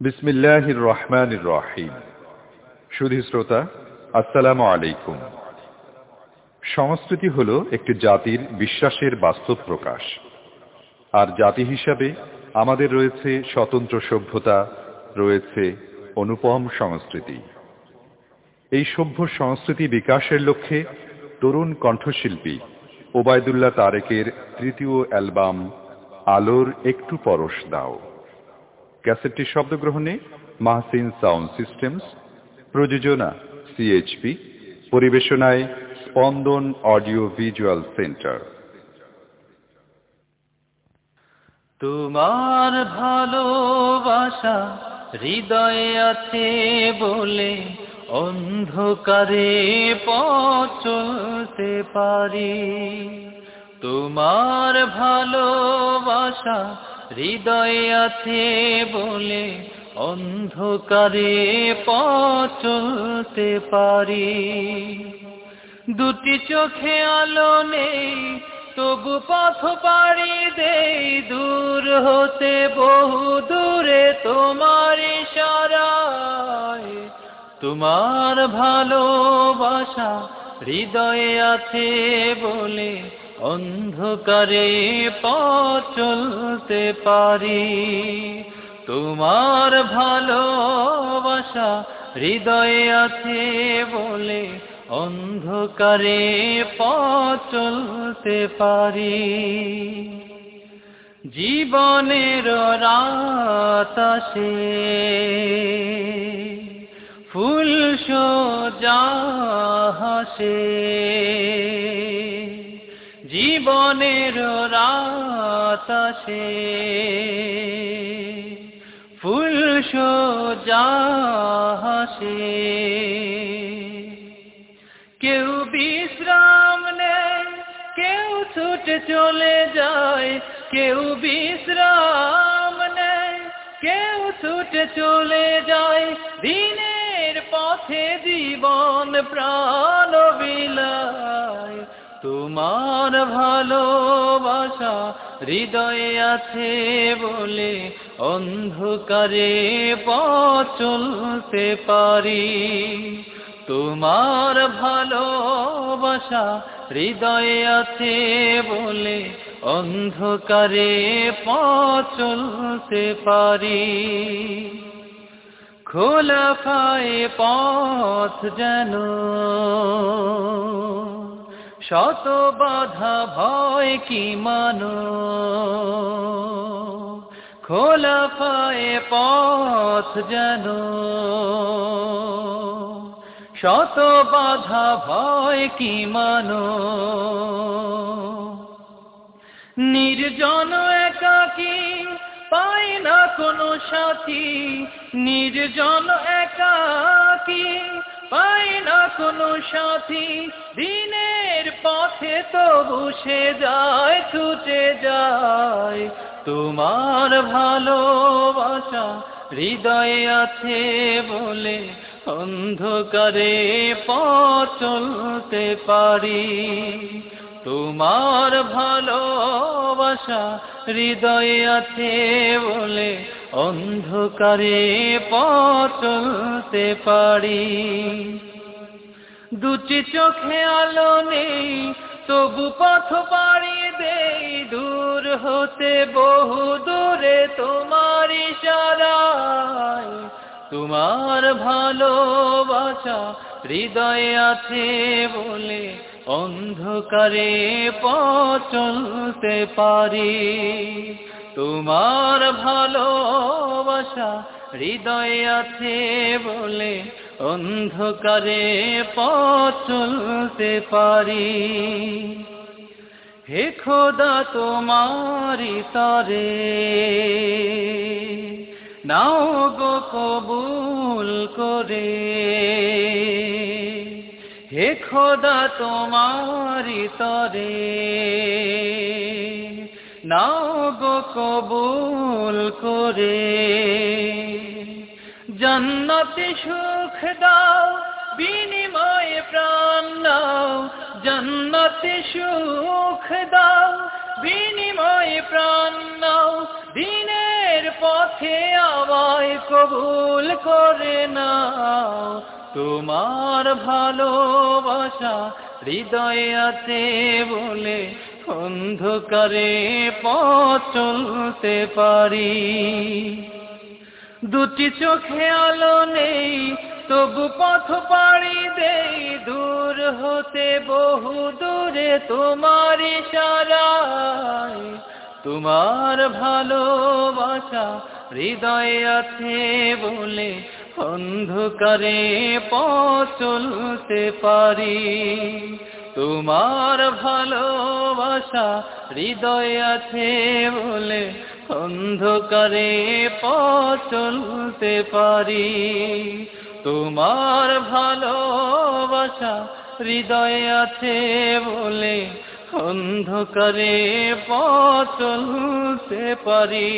বিসমিল্লাহির রহমানির রহিম সুধী শ্রোতা, আসসালামু আলাইকুম। সংস্কৃতি হল একটি জাতির বিশ্বাসের বাস্তব প্রকাশ। আর জাতি হিসাবে আমাদের রয়েছে স্বতন্ত্র সভ্যতা, রয়েছে অনুপম সংস্কৃতি। এই সভ্য সংস্কৃতি বিকাশের লক্ষ্যে তরুণ কণ্ঠশিল্পী ওবায়দুল্লাহ তারেকের তৃতীয় অ্যালবাম, আলোর একটু পরশ দাও। ক্যাসেটটির শব্দগ্রহণে মাহসিন সাউন্ড সিস্টেমস, প্রযোজনা সিএইচপি পরিবেশনায় স্পন্দন অডিও ভিজুয়াল সেন্টার। তোমার ভালোবাসা হৃদয়ে আছে বলে অন্ধকারে পথ পারি। তোমার ভালোবাসা হৃদয়ে আছে বলে অন্ধকারে পথ পারি। দুটি চোখে আলো নেই, তবু পথ পাড়ি দেই। দূর হতে বহু দূরে তোমার ইশারায়। তোমার ভালোবাসা হৃদয়ে আছে বলে অন্ধকারে পথ চলতে পারি। তোমার ভালোবাসা হৃদয়ে আছে বলে অন্ধকারে পথ চলতে পারি। জীবনের রাত আসে, ফুল সোজা হাসে। জীবনের রাত আসে। ফুল সোজা হাসে। কেউ বিশ্রাম নেয়, কেউ ছুটে চলে যায়। কেউ বিশ্রাম নেয়, কেউ ছুটে চলে যায়। দিনের পথে জীবন প্রাণ তোমার ভালোবাসা হৃদয়ে আছে বলে অন্ধকারে পথ চলতে পারি। তোমার ভালোবাসা হৃদয়ে আছে বলে অন্ধকারে পথ চলতে পারি। খোলা পায়ে পথ যেন শত বাধা ভয় কি মানো? খোলা পায়ে পথ যেন শত বাধা ভয় কি মানো? নির্জন একাকী পায় না কোনো সাথী। নির্জন একাকী পায় না কোনো সাথী। দিনের পথে তো বসে যায়, ছুটে যায়। তোমার ভালোবাসা হৃদয়ে আছে বলে অন্ধকারে পথ চলতে পারি। তোমার ভালোবাসা হৃদয়ে আছে বলে অন্ধকারে পথ চলতে পারি। দুটি চোখে আলো নেই, তবু পথ পাড়ি দেই। দূর হতে বহু দূরে তোমার ইশারায়। তোমার ভালোবাসা হৃদয়ে আছে বলে অন্ধকারে পথ চলতে পারি। তোমার ভালোবাসা হৃদয়ে আছে বলে অন্ধকারে পথ চলতে পারি। হে খোদা তোমারি তরে, নাও গো কবুল করে। হে খোদা তোমারি তরে নাও কবুল করে। জন্নতে সুখ দাও, বিনিময়ে প্রাণ নাও। জন্নতে সুখ দাও, বিনিময়ে প্রাণ নাও। দিনের পথে আমায় কবুল করে নাও। তোমার ভালোবাসা হৃদয়ে আছে বলে অন্ধকারে পথ চলতে পারি। দুটি চোখে আলো নেই, তবু পথ পাড়ি দেই। দূর হতে বহু দূরে তোমার সারাই তোমার ভালোবাসা হৃদয়ে আছে বলে অন্ধকারে পথ চলতে পারি। তোমার ভালোবাসা হৃদয় আছে বলে অন্ধকারে পথ চলতে পারি। তোমার ভালোবাসা হৃদয় আছে বলে অন্ধকারে পথ চলতে পারি।